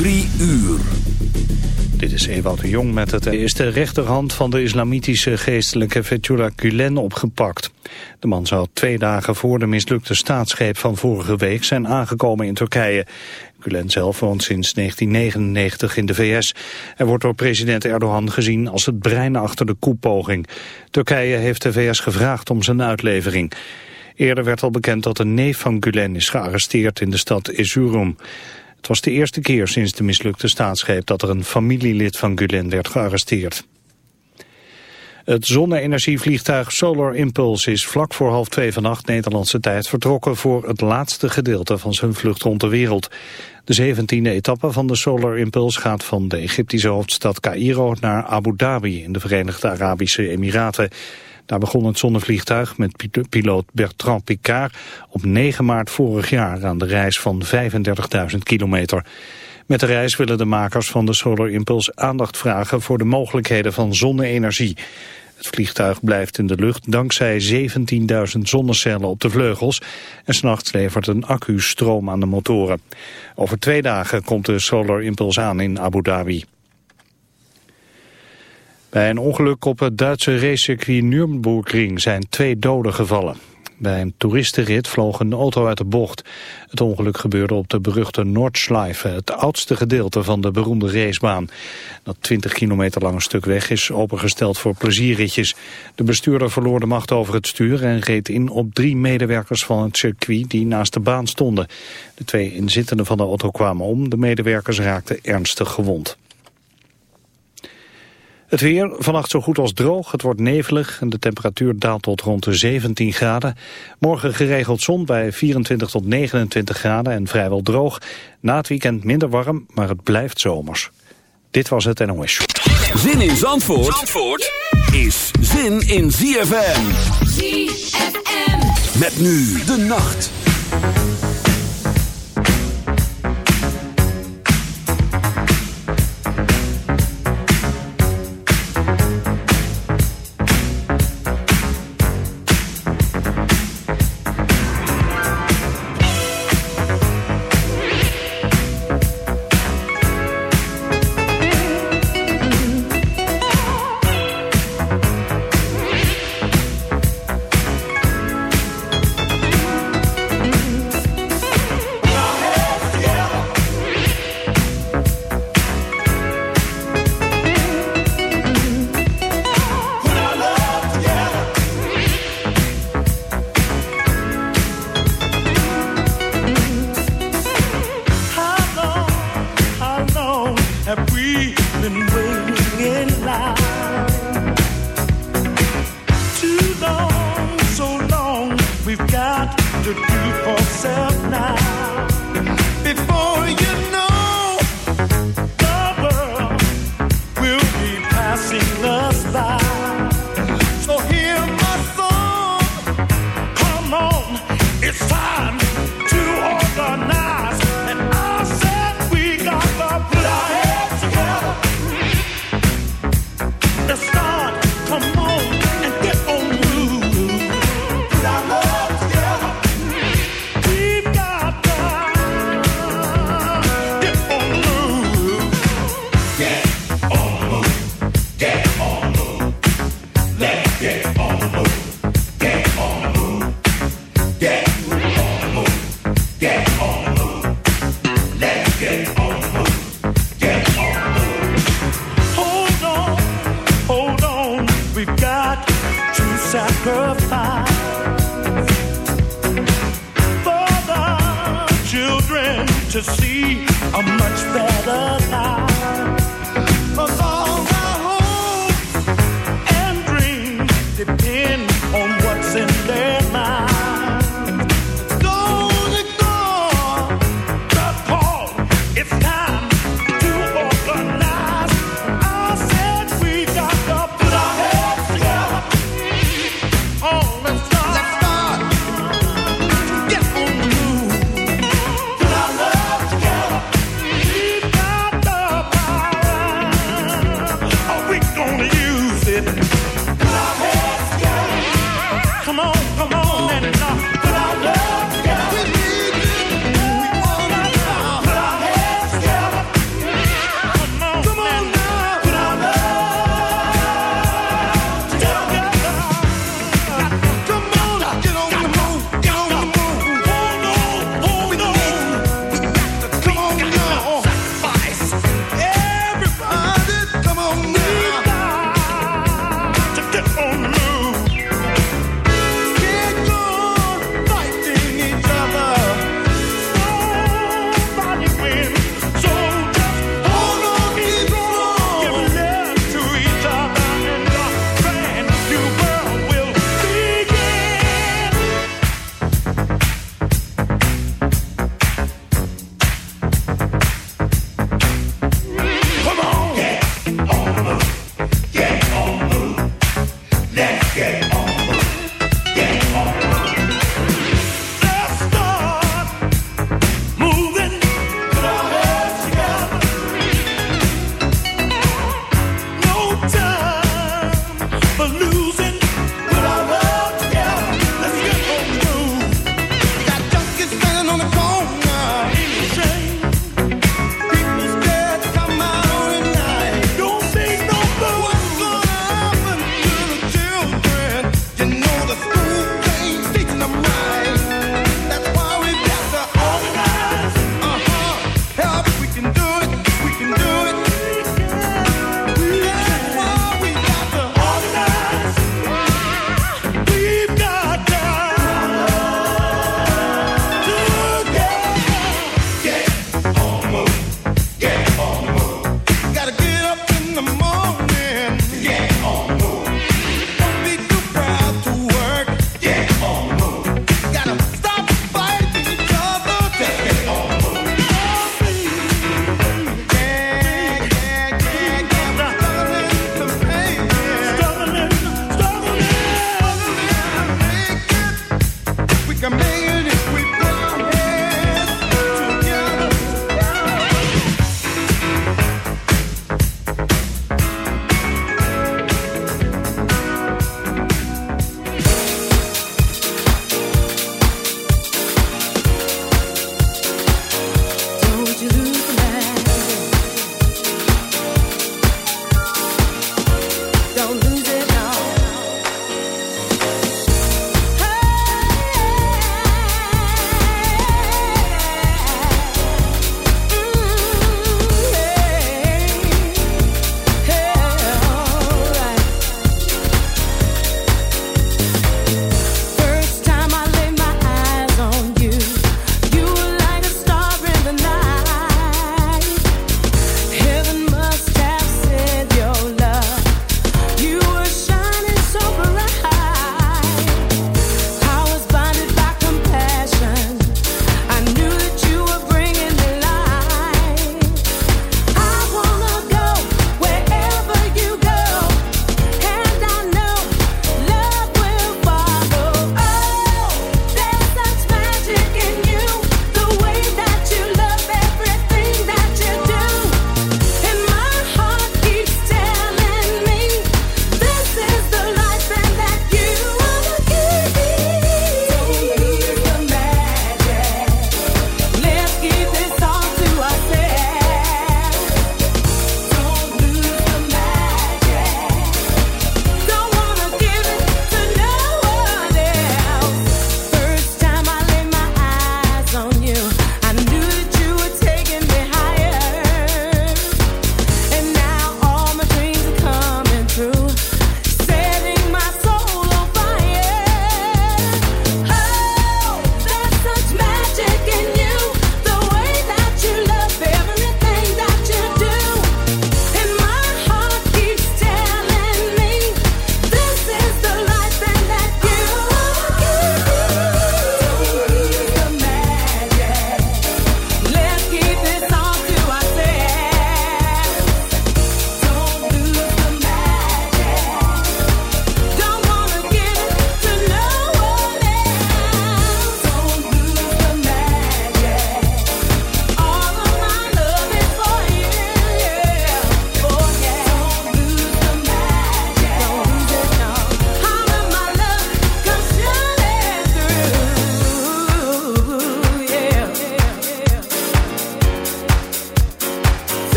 Drie uur. Dit is Ewout de Jong met het... is de rechterhand van de islamitische geestelijke Fethullah Gulen opgepakt. De man zou twee dagen voor de mislukte staatsgreep van vorige week zijn aangekomen in Turkije. Gulen zelf woont sinds 1999 in de VS. Hij wordt door president Erdogan gezien als het brein achter de koepoging. Turkije heeft de VS gevraagd om zijn uitlevering. Eerder werd al bekend dat een neef van Gulen is gearresteerd in de stad Erzurum. Het was de eerste keer sinds de mislukte staatsgreep dat er een familielid van Gulen werd gearresteerd. Het zonne-energievliegtuig Solar Impulse is vlak voor half twee vannacht Nederlandse tijd vertrokken voor het laatste gedeelte van zijn vlucht rond de wereld. De zeventiende etappe van de Solar Impulse gaat van de Egyptische hoofdstad Cairo naar Abu Dhabi in de Verenigde Arabische Emiraten. Daar begon het zonnevliegtuig met piloot Bertrand Picard op 9 maart vorig jaar aan de reis van 35.000 kilometer. Met de reis willen de makers van de Solar Impulse aandacht vragen voor de mogelijkheden van zonne-energie. Het vliegtuig blijft in de lucht dankzij 17.000 zonnecellen op de vleugels en s'nachts levert een accu stroom aan de motoren. Over twee dagen komt de Solar Impulse aan in Abu Dhabi. Bij een ongeluk op het Duitse racecircuit Nürburgring zijn twee doden gevallen. Bij een toeristenrit vloog een auto uit de bocht. Het ongeluk gebeurde op de beruchte Nordschleife, het oudste gedeelte van de beroemde racebaan. Dat 20 kilometer lange stuk weg is opengesteld voor plezierritjes. De bestuurder verloor de macht over het stuur en reed in op drie medewerkers van het circuit die naast de baan stonden. De twee inzittenden van de auto kwamen om, de medewerkers raakten ernstig gewond. Het weer, vannacht zo goed als droog. Het wordt nevelig en de temperatuur daalt tot rond de 17 graden. Morgen geregeld zon bij 24 tot 29 graden en vrijwel droog. Na het weekend minder warm, maar het blijft zomers. Dit was het NOS. Zin in Zandvoort, Zandvoort is zin in ZFM. ZFM. Met nu de nacht.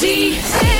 See. See.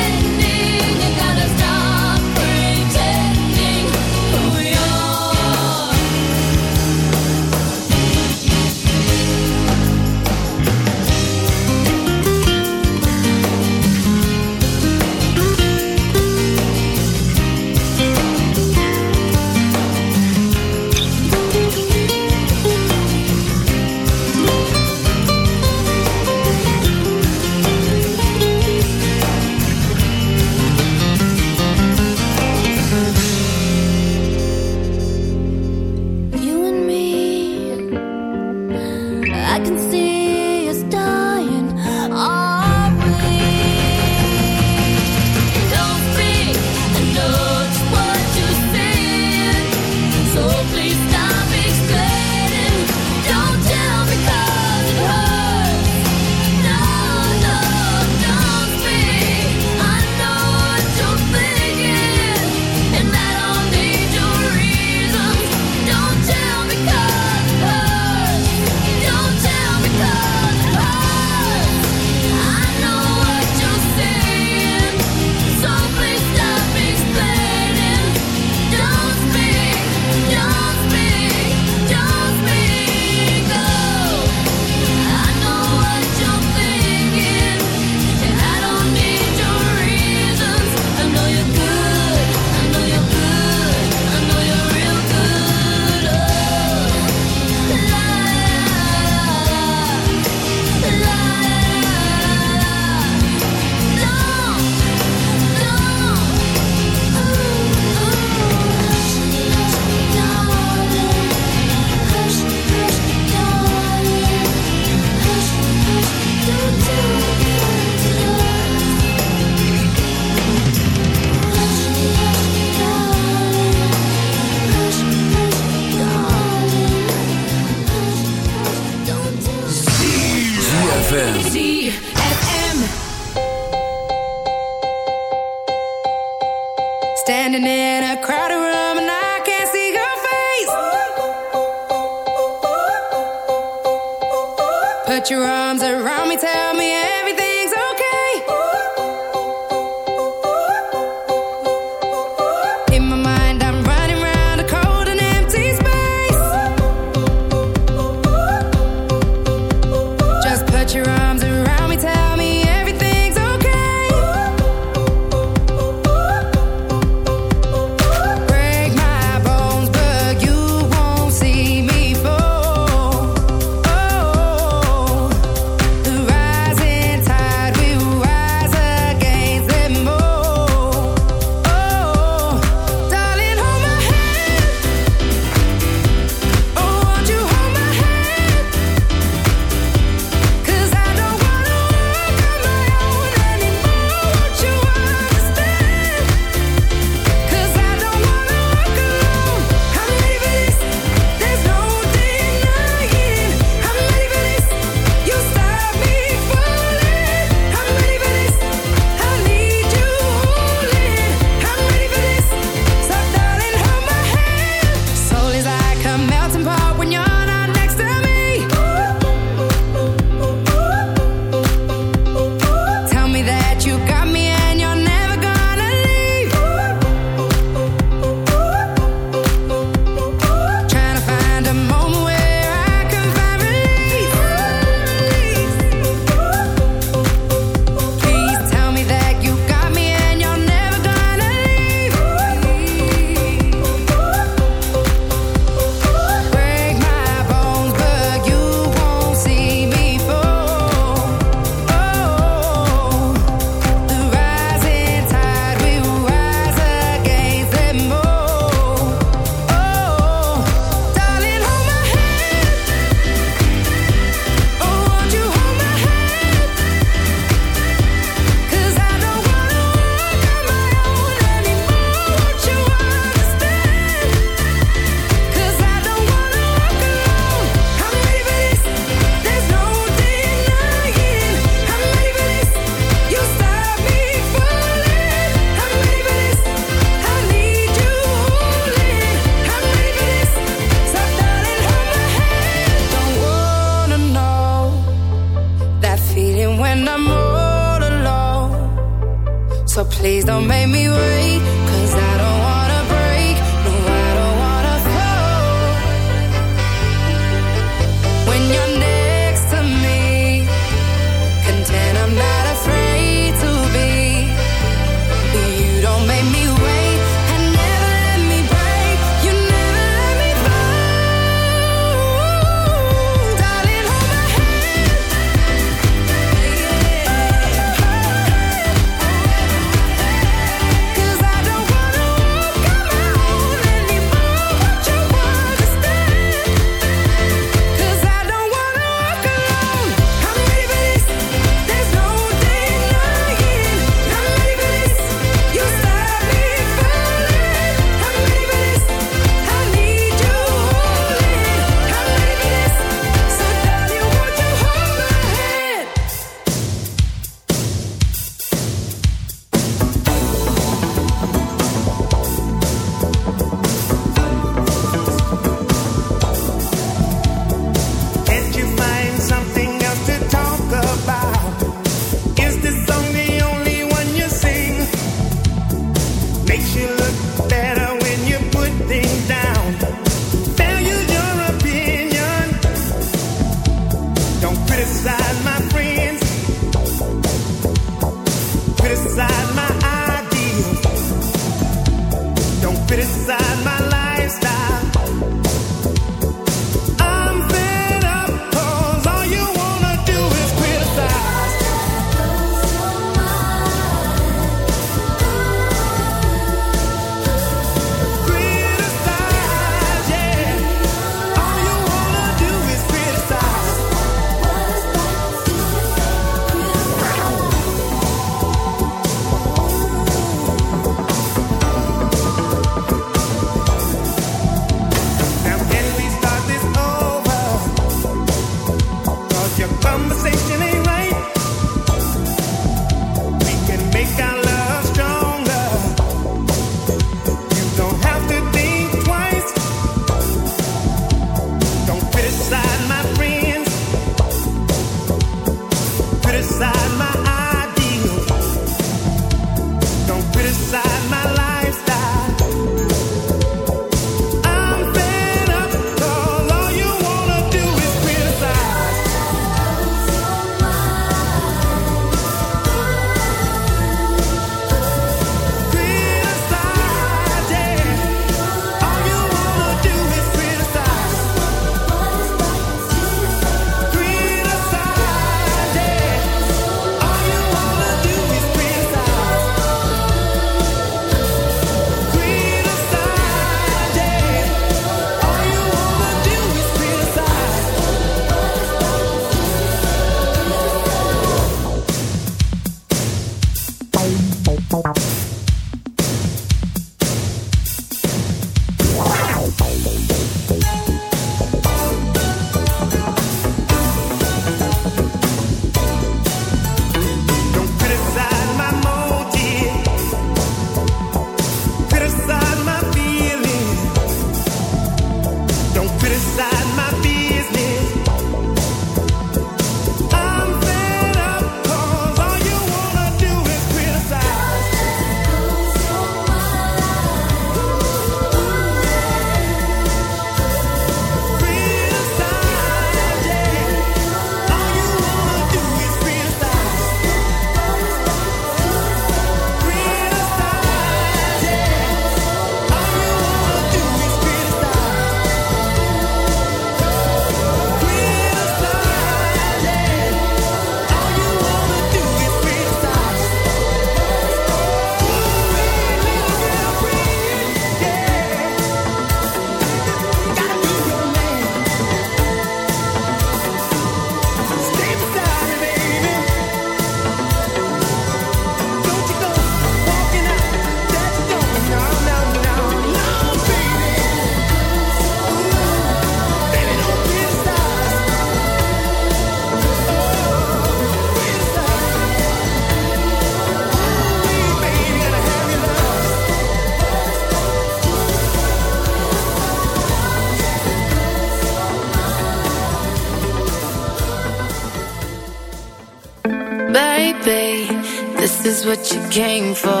came for